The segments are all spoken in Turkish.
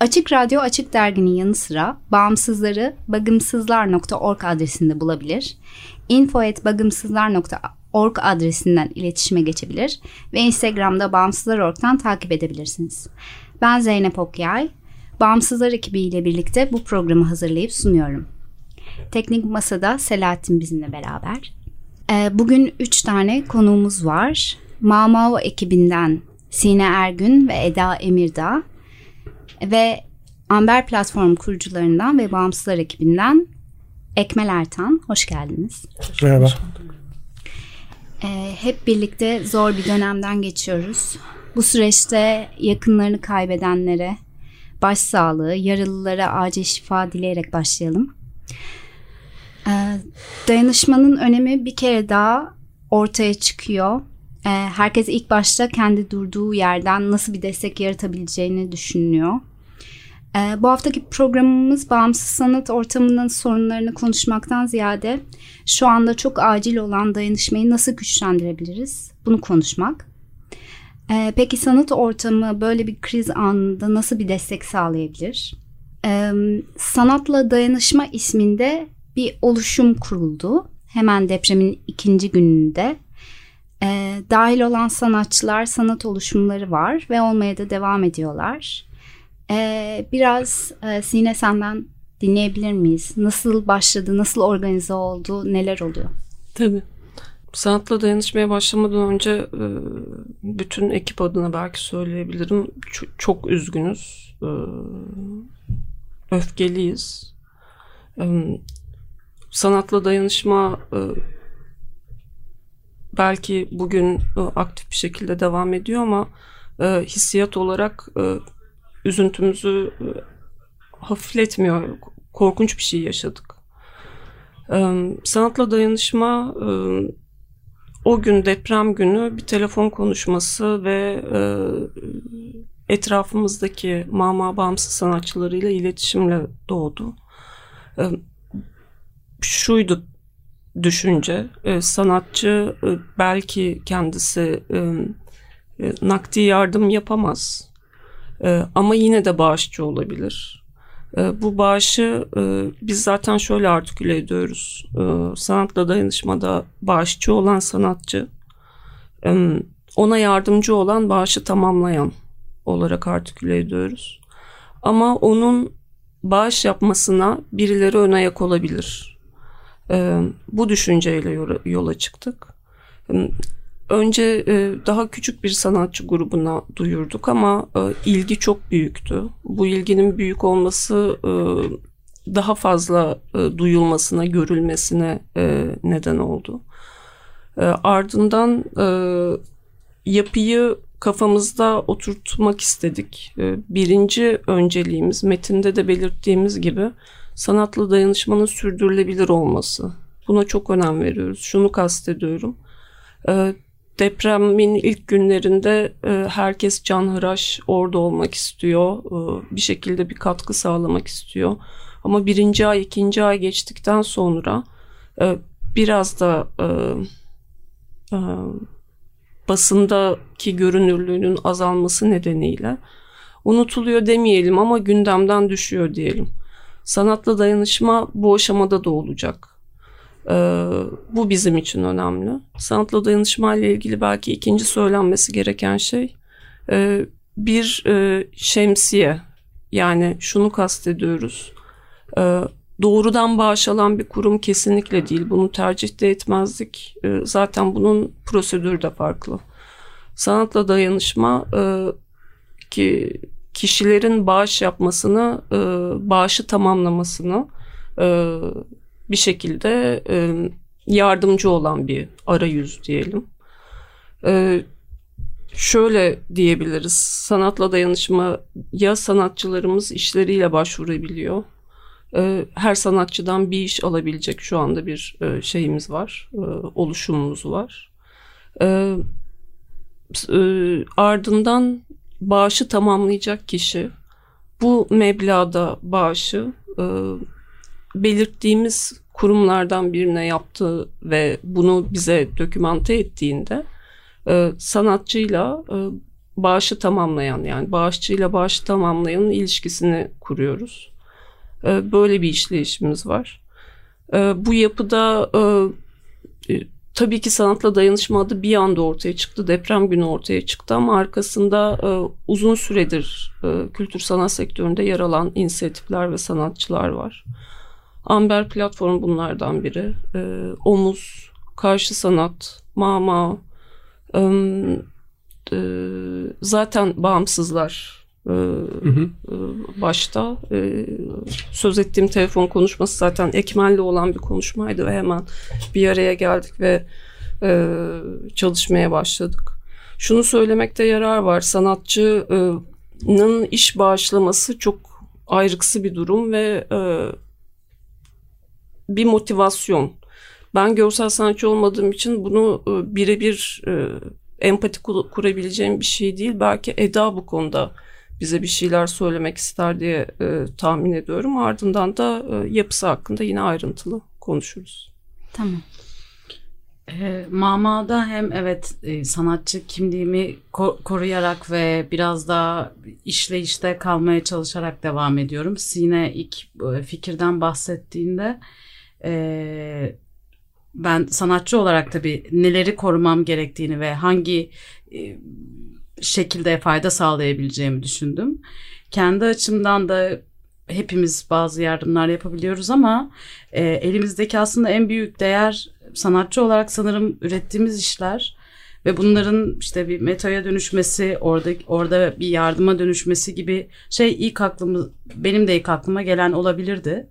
Açık Radyo Açık Dergi'nin yanı sıra bağımsızları bagımsızlar.org adresinde bulabilir. info.bagımsızlar.org adresinden iletişime geçebilir ve Instagram'da Bağımsızlar.org'dan takip edebilirsiniz. Ben Zeynep Okyay. Bağımsızlar ekibiyle birlikte bu programı hazırlayıp sunuyorum. Teknik Masa'da Selahattin bizimle beraber. Ee, bugün üç tane konuğumuz var. Mamao ekibinden Sine Ergün ve Eda Emirdağ ve Amber Platform kurucularından ve Bağımsızlar ekibinden Ekmel Ertan. Hoş geldiniz. Merhaba. Ee, hep birlikte zor bir dönemden geçiyoruz. Bu süreçte yakınlarını kaybedenlere başsağlığı, yaralılara acil şifa dileyerek başlayalım. Ee, dayanışmanın önemi bir kere daha ortaya çıkıyor. Ee, herkes ilk başta kendi durduğu yerden nasıl bir destek yaratabileceğini düşünüyor. Ee, bu haftaki programımız bağımsız sanat ortamının sorunlarını konuşmaktan ziyade şu anda çok acil olan dayanışmayı nasıl güçlendirebiliriz bunu konuşmak. Ee, peki sanat ortamı böyle bir kriz anında nasıl bir destek sağlayabilir? Sanatla Dayanışma isminde bir oluşum kuruldu. Hemen depremin ikinci gününde e, dahil olan sanatçılar sanat oluşumları var ve olmaya da devam ediyorlar. E, biraz e, Sine senden dinleyebilir miyiz? Nasıl başladı, nasıl organize oldu, neler oluyor? Tabii. Sanatla dayanışmaya başlamadan önce e, bütün ekip adına belki söyleyebilirim. Çok, çok üzgünüz. E, öfkeliyiz. E, sanatla dayanışma belki bugün aktif bir şekilde devam ediyor ama hissiyat olarak üzüntümüzü hafifletmiyor. Korkunç bir şey yaşadık. Sanatla dayanışma o gün deprem günü bir telefon konuşması ve etrafımızdaki mama bağımsız sanatçılarıyla iletişimle doğdu. Şuydu düşünce, sanatçı belki kendisi nakdi yardım yapamaz ama yine de bağışçı olabilir. Bu bağışı biz zaten şöyle artiküle ediyoruz. Sanatla dayanışmada bağışçı olan sanatçı, ona yardımcı olan bağışı tamamlayan olarak artiküle ediyoruz. Ama onun bağış yapmasına birileri ön ayak olabilir. Bu düşünceyle yola çıktık. Önce daha küçük bir sanatçı grubuna duyurduk ama ilgi çok büyüktü. Bu ilginin büyük olması daha fazla duyulmasına, görülmesine neden oldu. Ardından yapıyı kafamızda oturtmak istedik. Birinci önceliğimiz metinde de belirttiğimiz gibi sanatla dayanışmanın sürdürülebilir olması. Buna çok önem veriyoruz. Şunu kastediyorum depremin ilk günlerinde e, herkes canhıraş orada olmak istiyor. E, bir şekilde bir katkı sağlamak istiyor. Ama birinci ay, ikinci ay geçtikten sonra e, biraz da e, e, basındaki görünürlüğünün azalması nedeniyle unutuluyor demeyelim ama gündemden düşüyor diyelim. Sanatla dayanışma bu aşamada da olacak. E, bu bizim için önemli. Sanatla dayanışma ile ilgili belki ikinci söylenmesi gereken şey e, bir e, şemsiye. Yani şunu kastediyoruz. E, doğrudan bağış alan bir kurum kesinlikle değil. Bunu tercih de etmezdik. E, zaten bunun prosedürü de farklı. Sanatla dayanışma e, ki kişilerin bağış yapmasını, e, bağışı tamamlamasını e, bir şekilde e, yardımcı olan bir arayüz diyelim. E, şöyle diyebiliriz. Sanatla dayanışma ya sanatçılarımız işleriyle başvurabiliyor. E, her sanatçıdan bir iş alabilecek şu anda bir e, şeyimiz var, e, oluşumumuz var. E, e, ardından bağışı tamamlayacak kişi bu meblağda bağışı e, belirttiğimiz kurumlardan birine yaptığı ve bunu bize dokümante ettiğinde e, sanatçıyla e, bağışı tamamlayan yani bağışçıyla bağışı tamamlayanın ilişkisini kuruyoruz. E, böyle bir işleyişimiz var. E, bu yapıda e, e tabii ki sanatla dayanışma adı bir anda ortaya çıktı. Deprem günü ortaya çıktı ama arkasında e, uzun süredir e, kültür sanat sektöründe yer alan inisiyatifler ve sanatçılar var. Amber platform bunlardan biri. E, Omuz, Karşı Sanat, Mama, e, e, zaten bağımsızlar e, hı hı. E, başta. E, söz ettiğim telefon konuşması zaten Ekmel'le olan bir konuşmaydı ve hemen bir araya geldik ve çalışmaya başladık. Şunu söylemekte yarar var. Sanatçının iş bağışlaması çok ayrıksı bir durum ve bir motivasyon. Ben görsel sanatçı olmadığım için bunu birebir empati kurabileceğim bir şey değil. Belki Eda bu konuda bize bir şeyler söylemek ister diye e, tahmin ediyorum. Ardından da e, yapısı hakkında yine ayrıntılı konuşuruz. Tamam. E, Mama'da hem evet e, sanatçı kimliğimi ko- koruyarak ve biraz daha işleyişte kalmaya çalışarak devam ediyorum. Sine ilk e, fikirden bahsettiğinde e, ben sanatçı olarak tabii neleri korumam gerektiğini ve hangi e, şekilde fayda sağlayabileceğimi düşündüm. Kendi açımdan da hepimiz bazı yardımlar yapabiliyoruz ama e, elimizdeki aslında en büyük değer sanatçı olarak sanırım ürettiğimiz işler ve bunların işte bir metaya dönüşmesi, orada orada bir yardıma dönüşmesi gibi şey ilk aklımı benim de ilk aklıma gelen olabilirdi.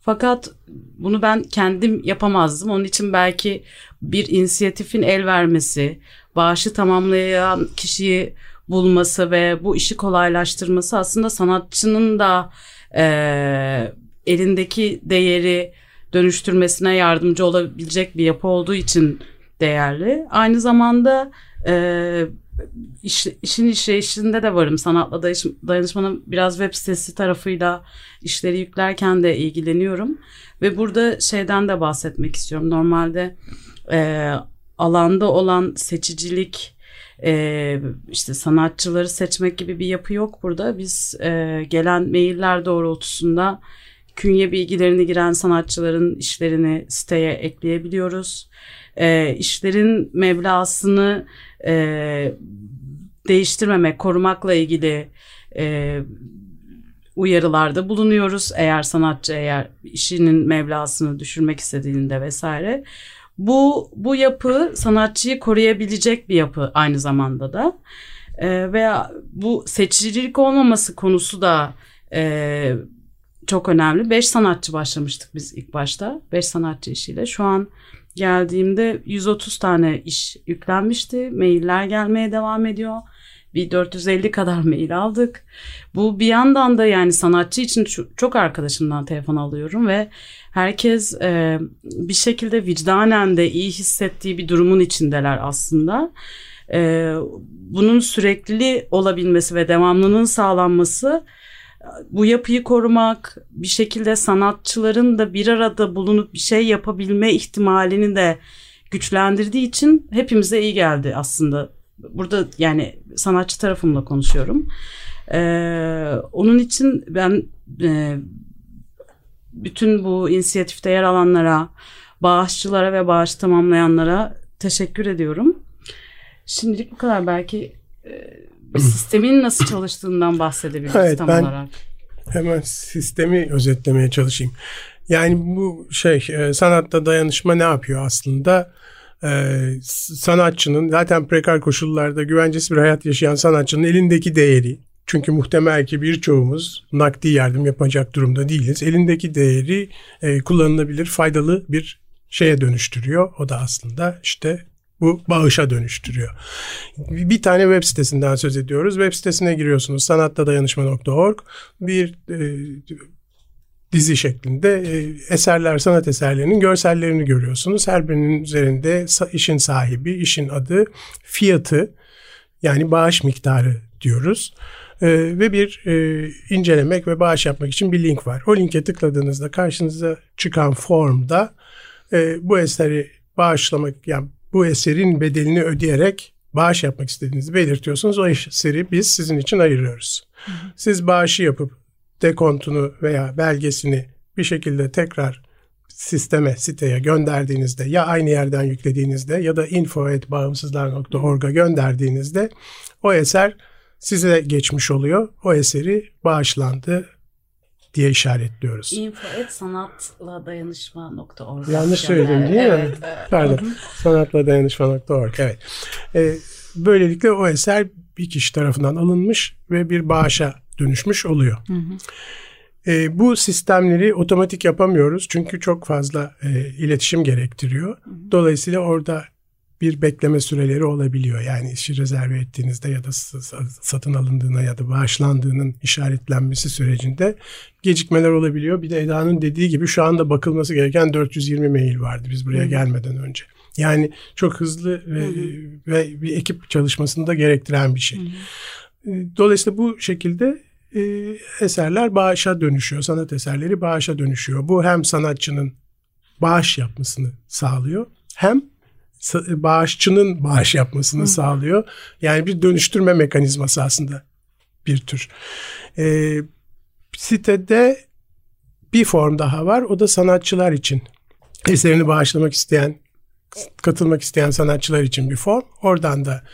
Fakat bunu ben kendim yapamazdım. Onun için belki bir inisiyatifin el vermesi, bağışı tamamlayan kişiyi bulması ve bu işi kolaylaştırması aslında sanatçının da e, elindeki değeri dönüştürmesine yardımcı olabilecek bir yapı olduğu için değerli. Aynı zamanda e, iş, işin işleyişinde de varım. Sanatla dayanışmanın biraz web sitesi tarafıyla işleri yüklerken de ilgileniyorum. Ve burada şeyden de bahsetmek istiyorum. Normalde e, alanda olan seçicilik e, işte sanatçıları seçmek gibi bir yapı yok burada. Biz e, gelen mailler doğrultusunda künye bilgilerini giren sanatçıların işlerini siteye ekleyebiliyoruz. E, işlerin meblasını e, değiştirmemek, korumakla ilgili uyarılarda bulunuyoruz. Eğer sanatçı eğer işinin meblasını düşürmek istediğinde vesaire. Bu bu yapı sanatçıyı koruyabilecek bir yapı aynı zamanda da. E, veya bu seçicilik olmaması konusu da e, çok önemli. Beş sanatçı başlamıştık biz ilk başta. Beş sanatçı işiyle. Şu an geldiğimde 130 tane iş yüklenmişti. Mailler gelmeye devam ediyor. Bir 450 kadar mail aldık. Bu bir yandan da yani sanatçı için çok arkadaşımdan telefon alıyorum ve herkes e, bir şekilde vicdanen de iyi hissettiği bir durumun içindeler aslında. E, bunun sürekli olabilmesi ve devamlılığının sağlanması bu yapıyı korumak, bir şekilde sanatçıların da bir arada bulunup bir şey yapabilme ihtimalini de güçlendirdiği için hepimize iyi geldi aslında. Burada yani sanatçı tarafımla konuşuyorum. Ee, onun için ben e, bütün bu inisiyatifte yer alanlara, bağışçılara ve bağış tamamlayanlara teşekkür ediyorum. Şimdilik bu kadar. Belki e, sistemin nasıl çalıştığından bahsedebiliriz Evet, tam ben- olarak. Hemen sistemi özetlemeye çalışayım. Yani bu şey e, sanatta dayanışma ne yapıyor aslında? E, sanatçının zaten prekar koşullarda güvencesiz bir hayat yaşayan sanatçının elindeki değeri çünkü muhtemel ki birçoğumuz nakdi yardım yapacak durumda değiliz. Elindeki değeri e, kullanılabilir, faydalı bir şeye dönüştürüyor. O da aslında işte bu bağışa dönüştürüyor. Bir tane web sitesinden söz ediyoruz. Web sitesine giriyorsunuz sanattadayanışma.org. Bir e, dizi şeklinde e, eserler, sanat eserlerinin görsellerini görüyorsunuz. Her birinin üzerinde işin sahibi, işin adı, fiyatı yani bağış miktarı diyoruz. E, ve bir e, incelemek ve bağış yapmak için bir link var. O linke tıkladığınızda karşınıza çıkan formda e, bu eseri bağışlamak yani bu eserin bedelini ödeyerek bağış yapmak istediğinizi belirtiyorsunuz. O eseri biz sizin için ayırıyoruz. Siz bağışı yapıp dekontunu veya belgesini bir şekilde tekrar sisteme, siteye gönderdiğinizde ya aynı yerden yüklediğinizde ya da info.bağımsızlar.org'a gönderdiğinizde o eser size geçmiş oluyor. O eseri bağışlandı diye işaretliyoruz. info.sanatla Yanlış söyledim değil mi? Evet, evet. Pardon. Sanatla dayanışma.org. Evet. Ee, böylelikle o eser bir kişi tarafından alınmış ve bir bağışa dönüşmüş oluyor. Ee, bu sistemleri otomatik yapamıyoruz çünkü çok fazla e, iletişim gerektiriyor. Dolayısıyla orada bir bekleme süreleri olabiliyor. Yani işi rezerve ettiğinizde ya da satın alındığına ya da bağışlandığının işaretlenmesi sürecinde gecikmeler olabiliyor. Bir de Eda'nın dediği gibi şu anda bakılması gereken 420 mail vardı biz buraya gelmeden önce. Yani çok hızlı ve, ve bir ekip çalışmasını da gerektiren bir şey. Dolayısıyla bu şekilde e, eserler bağışa dönüşüyor. Sanat eserleri bağışa dönüşüyor. Bu hem sanatçının bağış yapmasını sağlıyor hem bağışçının bağış yapmasını sağlıyor. Yani bir dönüştürme mekanizması aslında bir tür. E, sitede bir form daha var. O da sanatçılar için. Eserini bağışlamak isteyen, katılmak isteyen sanatçılar için bir form. Oradan da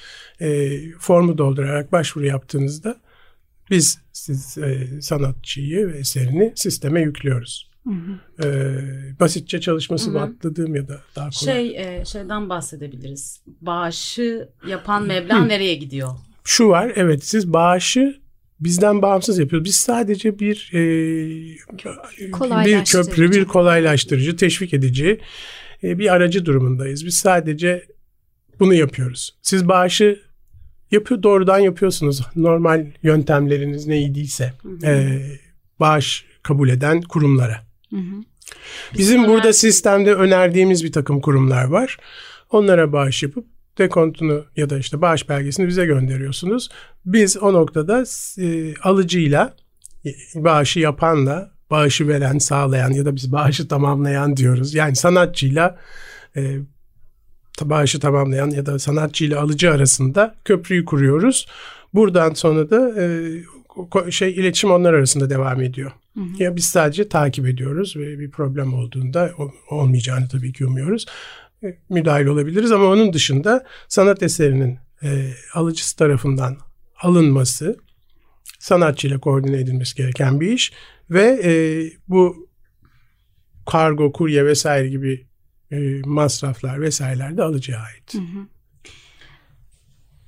e, formu doldurarak başvuru yaptığınızda biz siz e, sanatçıyı ve eserini sisteme yüklüyoruz. E, basitçe çalışması mı atladığım ya da daha kolay. Şey e, şeyden bahsedebiliriz. Bağışı yapan meblağ nereye gidiyor? Şu var evet siz bağışı bizden bağımsız yapıyoruz. Biz sadece bir e, bir köprü, bir kolaylaştırıcı, teşvik edici e, bir aracı durumundayız. Biz sadece bunu yapıyoruz. Siz bağışı yapıyor doğrudan yapıyorsunuz. Normal yöntemleriniz neydiyse e, bağış kabul eden kurumlara. Bizim burada sistemde önerdiğimiz bir takım kurumlar var. Onlara bağış yapıp dekontunu ya da işte bağış belgesini bize gönderiyorsunuz. Biz o noktada e, alıcıyla e, bağışı yapanla bağışı veren, sağlayan ya da biz bağışı tamamlayan diyoruz. Yani sanatçıyla e, bağışı tamamlayan ya da sanatçıyla alıcı arasında köprüyü kuruyoruz. Buradan sonra da e, şey iletişim onlar arasında devam ediyor. Ya biz sadece takip ediyoruz ve bir problem olduğunda olmayacağını tabii ki umuyoruz. E, Müdahil olabiliriz ama onun dışında sanat eserinin e, alıcısı tarafından alınması, sanatçıyla koordine edilmesi gereken bir iş ve e, bu kargo, kurye vesaire gibi e, masraflar vesaireler de alıcıya ait.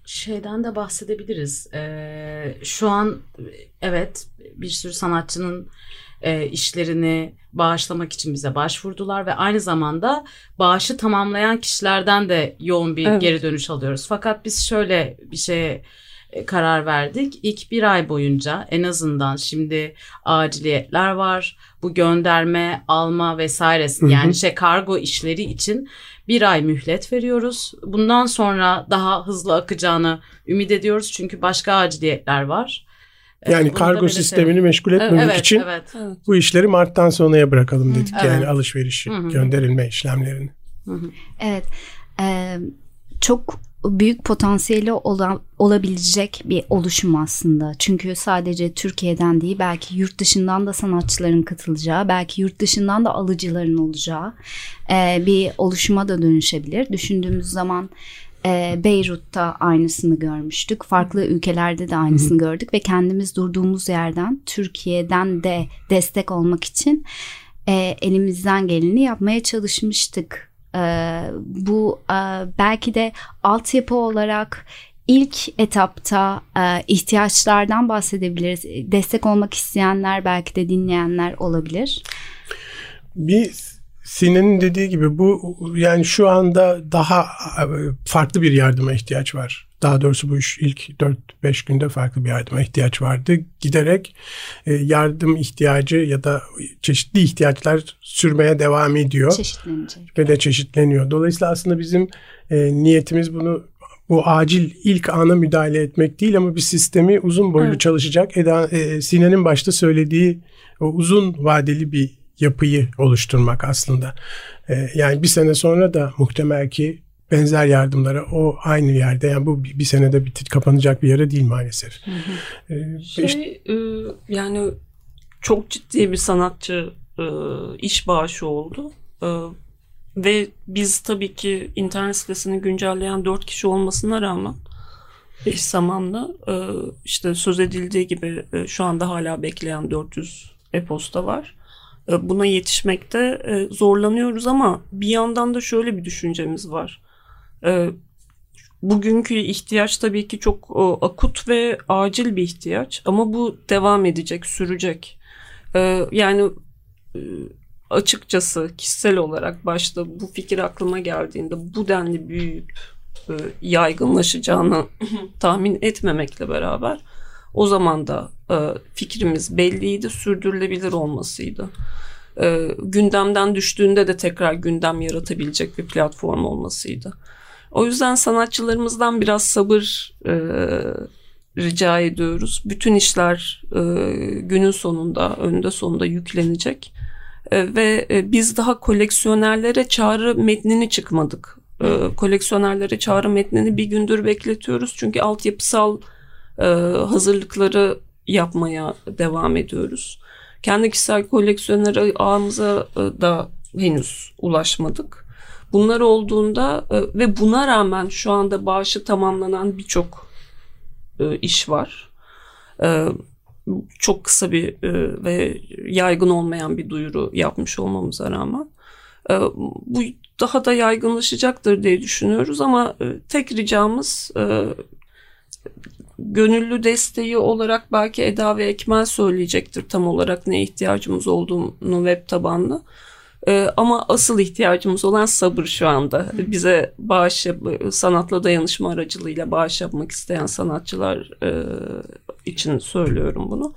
Şeyden de bahsedebiliriz. Ee, şu an evet bir sürü sanatçının e, işlerini bağışlamak için bize başvurdular ve aynı zamanda bağışı tamamlayan kişilerden de yoğun bir Evet. geri dönüş alıyoruz. Fakat biz şöyle bir şeye karar verdik. İlk bir ay boyunca en azından şimdi aciliyetler var. Bu gönderme, alma vesairesi yani şey kargo işleri için bir ay mühlet veriyoruz. Bundan sonra daha hızlı akacağını ümit ediyoruz çünkü başka aciliyetler var. Ee, Yani bunu kargo sistemini meşgul etmemek evet, için Evet, Evet. bu işleri Mart'tan sonraya bırakalım dedik. Evet. Yani alışverişi, Hı hı. gönderilme işlemlerini. Evet. Ee, çok büyük potansiyeli olan, olabilecek bir oluşum aslında. Çünkü sadece Türkiye'den değil belki yurt dışından da sanatçıların katılacağı, belki yurt dışından da alıcıların olacağı e, bir oluşuma da dönüşebilir. Düşündüğümüz zaman e, Beyrut'ta aynısını görmüştük. Farklı ülkelerde de aynısını gördük ve kendimiz durduğumuz yerden Türkiye'den de destek olmak için e, elimizden geleni yapmaya çalışmıştık. E, bu e, belki de altyapı olarak ilk etapta e, ihtiyaçlardan bahsedebiliriz. Destek olmak isteyenler belki de dinleyenler olabilir. Bir Sine'nin dediği gibi bu yani şu anda daha e, farklı bir yardıma ihtiyaç var. Daha doğrusu bu iş ilk 4-5 günde farklı bir yardıma ihtiyaç vardı. Giderek e, yardım ihtiyacı ya da çeşitli ihtiyaçlar sürmeye devam ediyor. Çeşitlenecek. Ve de çeşitleniyor. Dolayısıyla aslında bizim e, niyetimiz bunu bu acil ilk ana müdahale etmek değil ama bir sistemi uzun boylu evet. çalışacak. Eda, e, Sine'nin başta söylediği o uzun vadeli bir yapıyı oluşturmak aslında. E, yani bir sene sonra da muhtemel ki benzer yardımlara o aynı yerde yani bu bir, bir senede bitir kapanacak bir yere değil maalesef. Hı hı. Ee, şey işte, e, yani çok ciddi bir sanatçı e, iş bağışı oldu. E, ve biz tabii ki internet sitesini güncelleyen dört kişi olmasına rağmen eş zamanlı e, işte söz edildiği gibi e, şu anda hala bekleyen 400 e-posta var. E, buna yetişmekte e, zorlanıyoruz ama bir yandan da şöyle bir düşüncemiz var. E, bugünkü ihtiyaç tabii ki çok akut ve acil bir ihtiyaç ama bu devam edecek, sürecek. Yani açıkçası kişisel olarak başta bu fikir aklıma geldiğinde bu denli büyüyüp yaygınlaşacağını tahmin etmemekle beraber o zaman da e, fikrimiz belliydi, sürdürülebilir olmasıydı. E, gündemden düştüğünde de tekrar gündem yaratabilecek bir platform olmasıydı. O yüzden sanatçılarımızdan biraz sabır e, rica ediyoruz. Bütün işler e, günün sonunda, önünde sonunda yüklenecek. E, ve e, biz daha koleksiyonerlere çağrı metnini çıkmadık. E, koleksiyonerlere çağrı metnini bir gündür bekletiyoruz. Çünkü altyapısal e, hazırlıkları yapmaya devam ediyoruz. Kendi kişisel koleksiyoner ağımıza e, da henüz ulaşmadık. Bunlar olduğunda e, ve buna rağmen şu anda bağışı tamamlanan birçok e, iş var. E, çok kısa bir ve yaygın olmayan bir duyuru yapmış olmamıza rağmen. Bu daha da yaygınlaşacaktır diye düşünüyoruz ama tek ricamız gönüllü desteği olarak belki Eda ve Ekmel söyleyecektir tam olarak ne ihtiyacımız olduğunu web tabanlı. Ee, ama asıl ihtiyacımız olan sabır şu anda. Bize bağış sanatla dayanışma aracılığıyla bağış yapmak isteyen sanatçılar e, için söylüyorum bunu.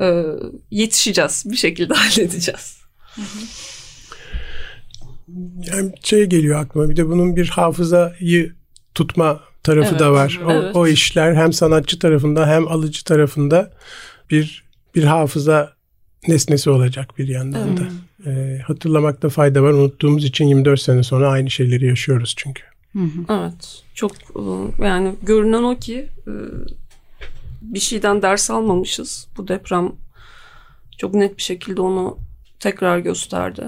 E, yetişeceğiz. Bir şekilde halledeceğiz. Yani şey geliyor aklıma bir de bunun bir hafızayı tutma tarafı evet, da var. O, evet. o işler hem sanatçı tarafında hem alıcı tarafında bir bir hafıza nesnesi olacak bir yandan evet. Da. E, hatırlamakta fayda var. Unuttuğumuz için 24 sene sonra aynı şeyleri yaşıyoruz çünkü. Evet. Çok e, yani görünen o ki e, bir şeyden ders almamışız. Bu deprem çok net bir şekilde onu tekrar gösterdi.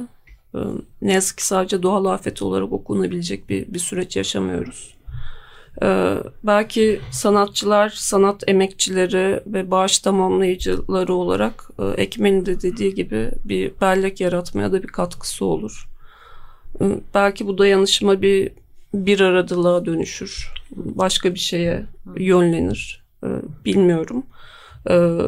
E, ne yazık ki sadece doğal afet olarak okunabilecek bir, bir süreç yaşamıyoruz. Ee, belki sanatçılar, sanat emekçileri ve bağış tamamlayıcıları olarak e, Ekmen'in de dediği gibi bir bellek yaratmaya da bir katkısı olur. Ee, belki bu dayanışma bir bir aradılığa dönüşür. Başka bir şeye yönlenir. Ee, bilmiyorum. Ee,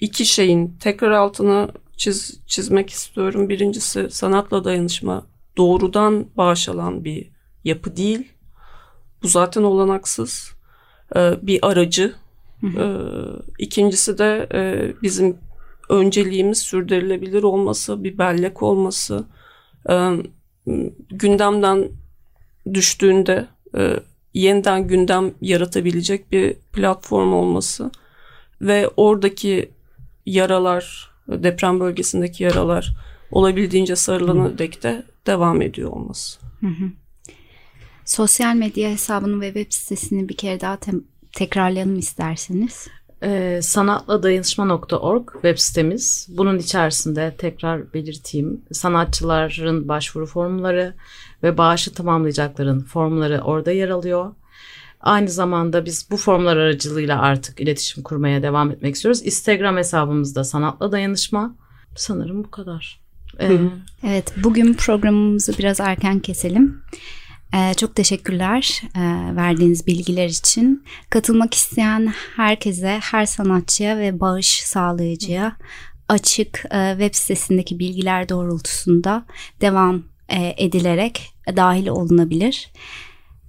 iki şeyin tekrar altına çiz, çizmek istiyorum. Birincisi sanatla dayanışma doğrudan bağış alan bir yapı değil bu zaten olanaksız. Ee, bir aracı. Ee, ikincisi de e, bizim önceliğimiz sürdürülebilir olması, bir bellek olması. Ee, gündemden düştüğünde e, yeniden gündem yaratabilecek bir platform olması ve oradaki yaralar, deprem bölgesindeki yaralar olabildiğince sarılana dek de devam ediyor olması. Hı hı. Sosyal medya hesabını ve web sitesini bir kere daha te- tekrarlayalım isterseniz. Ee, sanatladanışma.org web sitemiz. Bunun içerisinde tekrar belirteyim. Sanatçıların başvuru formları ve bağışı tamamlayacakların formları orada yer alıyor. Aynı zamanda biz bu formlar aracılığıyla artık iletişim kurmaya devam etmek istiyoruz. Instagram hesabımızda Sanatla Dayanışma. Sanırım bu kadar. Ee, Evet, bugün programımızı biraz erken keselim. Ee, çok teşekkürler e, verdiğiniz bilgiler için. Katılmak isteyen herkese, her sanatçıya ve bağış sağlayıcıya açık e, web sitesindeki bilgiler doğrultusunda devam e, edilerek dahil olunabilir.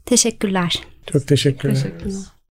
Teşekkürler. Çok teşekkürler. Teşekkürler.